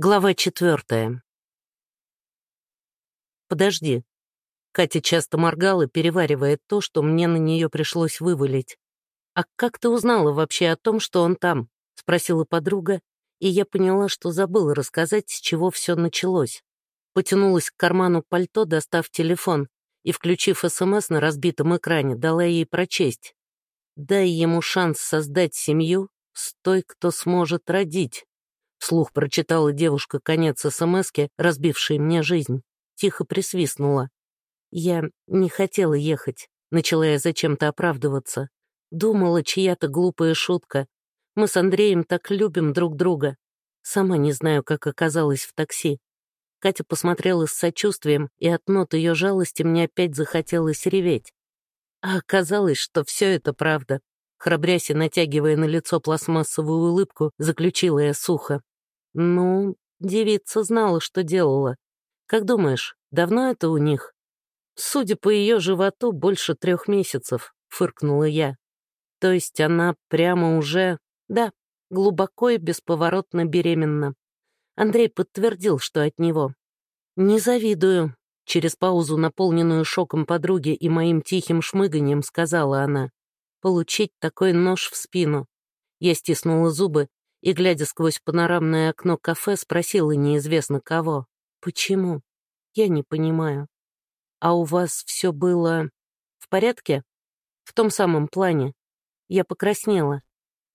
Глава четвертая. «Подожди». Катя часто моргала, переваривая то, что мне на нее пришлось вывалить. «А как ты узнала вообще о том, что он там?» — спросила подруга, и я поняла, что забыла рассказать, с чего все началось. Потянулась к карману пальто, достав телефон, и, включив СМС на разбитом экране, дала ей прочесть. «Дай ему шанс создать семью с той, кто сможет родить». Вслух прочитала девушка конец СМСки, разбившей мне жизнь. Тихо присвистнула. Я не хотела ехать. Начала я зачем-то оправдываться. Думала, чья-то глупая шутка. Мы с Андреем так любим друг друга. Сама не знаю, как оказалась в такси. Катя посмотрела с сочувствием, и от нот ее жалости мне опять захотелось реветь. А оказалось, что все это правда. Храбрясь и натягивая на лицо пластмассовую улыбку, заключила я сухо. Ну, девица знала, что делала. Как думаешь, давно это у них? Судя по ее животу, больше трех месяцев, фыркнула я. То есть она прямо уже... Да, глубоко и бесповоротно беременна. Андрей подтвердил, что от него. «Не завидую», — через паузу, наполненную шоком подруги и моим тихим шмыганием, сказала она. «Получить такой нож в спину». Я стиснула зубы и, глядя сквозь панорамное окно кафе, спросила неизвестно кого. «Почему? Я не понимаю. А у вас все было в порядке? В том самом плане?» Я покраснела.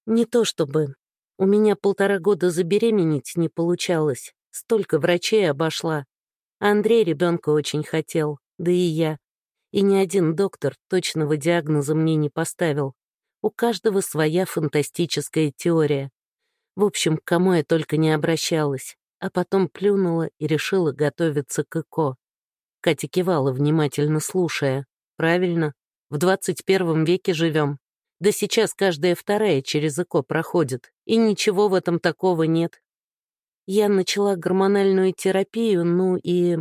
Не то чтобы. У меня полтора года забеременеть не получалось. Столько врачей обошла. Андрей ребенка очень хотел, да и я. И ни один доктор точного диагноза мне не поставил. У каждого своя фантастическая теория. В общем, к кому я только не обращалась, а потом плюнула и решила готовиться к ЭКО. Катя кивала, внимательно слушая. «Правильно, в 21 веке живем. Да сейчас каждая вторая через ЭКО проходит, и ничего в этом такого нет. Я начала гормональную терапию, ну и...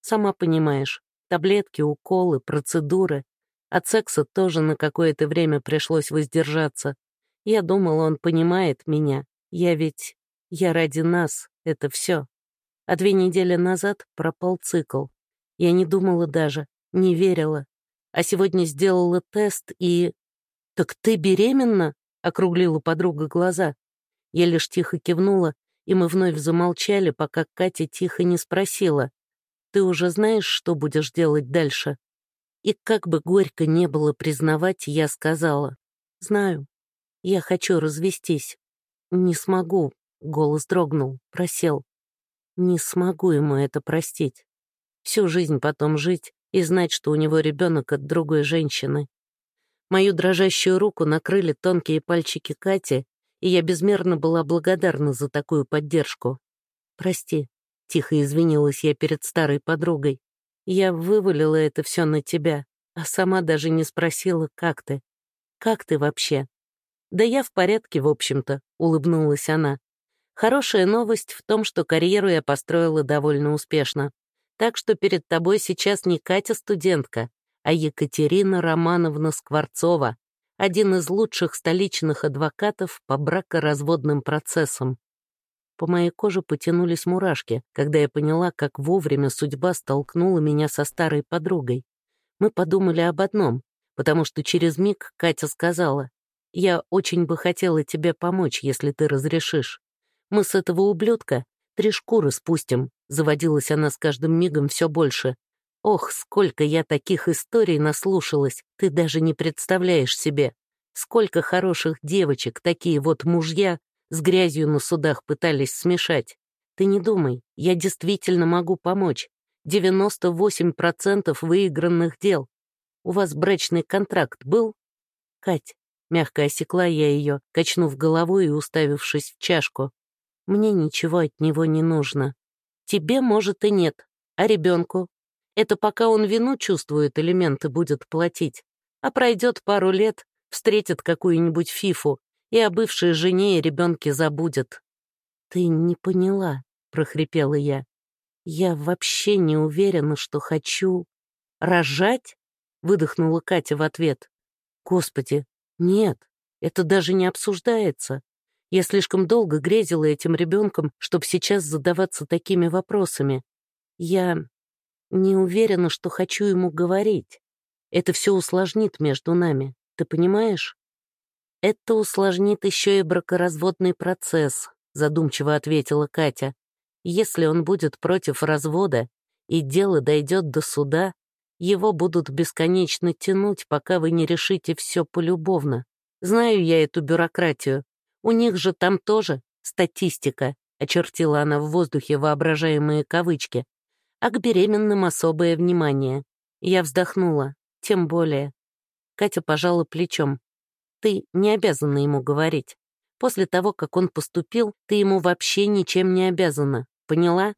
Сама понимаешь, таблетки, уколы, процедуры. От секса тоже на какое-то время пришлось воздержаться. Я думала, он понимает меня, я ведь... Я ради нас, это все. А две недели назад пропал цикл. Я не думала даже, не верила. А сегодня сделала тест и... «Так ты беременна?» — округлила подруга глаза. Я лишь тихо кивнула, и мы вновь замолчали, пока Катя тихо не спросила. «Ты уже знаешь, что будешь делать дальше?» И как бы горько не было признавать, я сказала. «Знаю. Я хочу развестись. «Не смогу», — голос дрогнул, просел. «Не смогу ему это простить. Всю жизнь потом жить и знать, что у него ребенок от другой женщины». Мою дрожащую руку накрыли тонкие пальчики Кати, и я безмерно была благодарна за такую поддержку. «Прости», — тихо извинилась я перед старой подругой. «Я вывалила это все на тебя, а сама даже не спросила, как ты. Как ты вообще?» «Да я в порядке, в общем-то», — улыбнулась она. «Хорошая новость в том, что карьеру я построила довольно успешно. Так что перед тобой сейчас не Катя-студентка, а Екатерина Романовна Скворцова, один из лучших столичных адвокатов по бракоразводным процессам. По моей коже потянулись мурашки, когда я поняла, как вовремя судьба столкнула меня со старой подругой. Мы подумали об одном, потому что через миг Катя сказала, я очень бы хотела тебе помочь, если ты разрешишь. Мы с этого ублюдка три шкуры спустим», — заводилась она с каждым мигом все больше. «Ох, сколько я таких историй наслушалась, ты даже не представляешь себе. Сколько хороших девочек такие вот мужья с грязью на судах пытались смешать. Ты не думай, я действительно могу помочь. 98% выигранных дел. У вас брачный контракт был? Кать, Мягко осекла я ее, качнув головой и уставившись в чашку. Мне ничего от него не нужно. Тебе, может, и нет. А ребенку? Это пока он вину чувствует, элементы будет платить. А пройдет пару лет, встретит какую-нибудь фифу, и о бывшей жене и ребенке забудет. «Ты не поняла», — прохрипела я. «Я вообще не уверена, что хочу...» «Рожать?» — выдохнула Катя в ответ. «Господи, нет, это даже не обсуждается. Я слишком долго грезила этим ребенком, чтобы сейчас задаваться такими вопросами. Я не уверена, что хочу ему говорить. Это все усложнит между нами, ты понимаешь? Это усложнит еще и бракоразводный процесс, задумчиво ответила Катя. Если он будет против развода, и дело дойдет до суда, его будут бесконечно тянуть, пока вы не решите все полюбовно. Знаю я эту бюрократию. У них же там тоже статистика, очертила она в воздухе воображаемые кавычки, а к беременным особое внимание. Я вздохнула, тем более. Катя пожала плечом. Ты не обязана ему говорить. После того, как он поступил, ты ему вообще ничем не обязана. Поняла?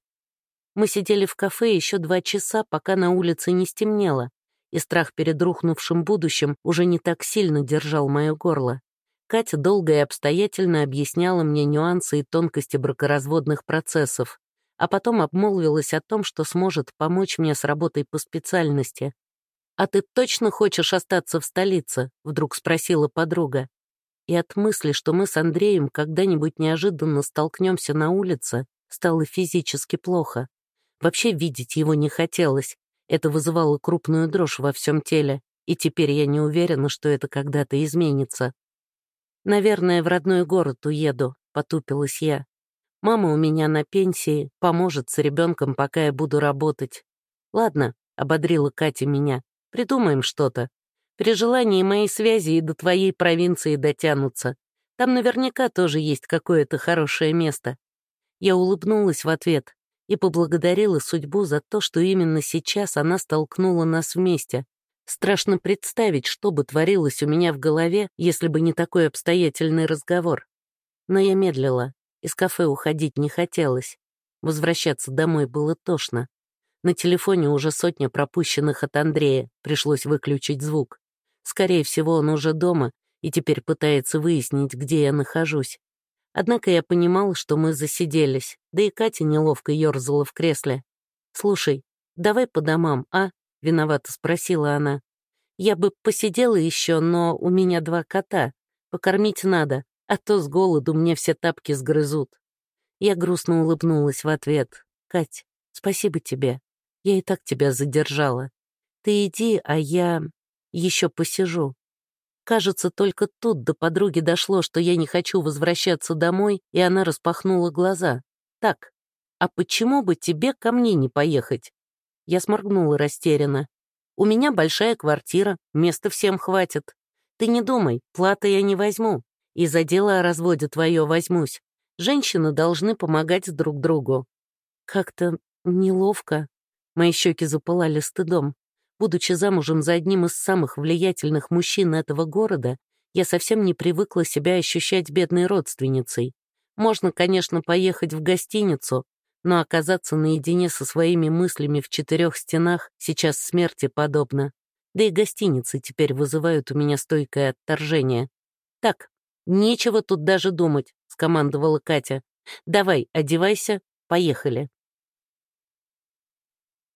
Мы сидели в кафе еще два часа, пока на улице не стемнело, и страх перед рухнувшим будущим уже не так сильно держал мое горло. Катя долго и обстоятельно объясняла мне нюансы и тонкости бракоразводных процессов, а потом обмолвилась о том, что сможет помочь мне с работой по специальности. «А ты точно хочешь остаться в столице?» — вдруг спросила подруга. И от мысли, что мы с Андреем когда-нибудь неожиданно столкнемся на улице, стало физически плохо. Вообще видеть его не хотелось. Это вызывало крупную дрожь во всем теле, и теперь я не уверена, что это когда-то изменится. «Наверное, в родной город уеду», — потупилась я. «Мама у меня на пенсии, поможет с ребенком, пока я буду работать». «Ладно», — ободрила Катя меня, — «придумаем что-то. При желании мои связи и до твоей провинции дотянутся. Там наверняка тоже есть какое-то хорошее место». Я улыбнулась в ответ, и поблагодарила судьбу за то, что именно сейчас она столкнула нас вместе. Страшно представить, что бы творилось у меня в голове, если бы не такой обстоятельный разговор. Но я медлила, из кафе уходить не хотелось. Возвращаться домой было тошно. На телефоне уже сотня пропущенных от Андрея, пришлось выключить звук. Скорее всего, он уже дома и теперь пытается выяснить, где я нахожусь. Однако я понимал, что мы засиделись, да и Катя неловко ерзала в кресле. «Слушай, давай по домам, а?» — виновато спросила она. «Я бы посидела еще, но у меня два кота. Покормить надо, а то с голоду мне все тапки сгрызут». Я грустно улыбнулась в ответ. «Кать, спасибо тебе. Я и так тебя задержала. Ты иди, а я еще посижу. Кажется, только тут до подруги дошло, что я не хочу возвращаться домой, и она распахнула глаза. «Так, а почему бы тебе ко мне не поехать?» Я сморгнула растерянно. «У меня большая квартира, места всем хватит. Ты не думай, платы я не возьму. И за дело о разводе твое возьмусь. Женщины должны помогать друг другу». Как-то неловко. Мои щеки запылали стыдом. Будучи замужем за одним из самых влиятельных мужчин этого города, я совсем не привыкла себя ощущать бедной родственницей. Можно, конечно, поехать в гостиницу, но оказаться наедине со своими мыслями в четырех стенах сейчас смерти подобно. Да и гостиницы теперь вызывают у меня стойкое отторжение. «Так, нечего тут даже думать», — скомандовала Катя. «Давай, одевайся, поехали».